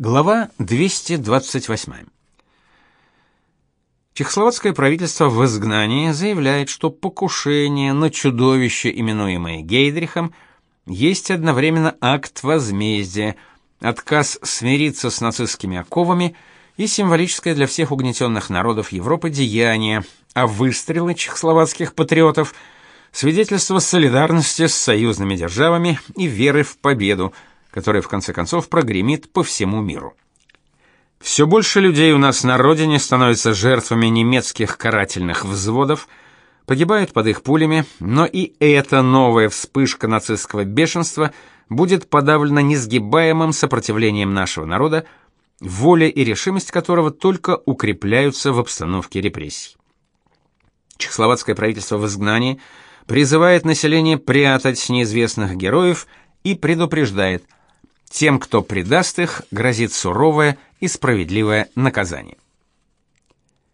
Глава 228. Чехословацкое правительство в изгнании заявляет, что покушение на чудовище, именуемое Гейдрихом, есть одновременно акт возмездия, отказ смириться с нацистскими оковами и символическое для всех угнетенных народов Европы деяние, а выстрелы чехословацких патриотов свидетельство солидарности с союзными державами и веры в победу – который в конце концов прогремит по всему миру. Все больше людей у нас на родине становятся жертвами немецких карательных взводов, погибают под их пулями, но и эта новая вспышка нацистского бешенства будет подавлена несгибаемым сопротивлением нашего народа, воля и решимость которого только укрепляются в обстановке репрессий. Чехословацкое правительство в изгнании призывает население прятать неизвестных героев и предупреждает – тем, кто предаст их, грозит суровое и справедливое наказание.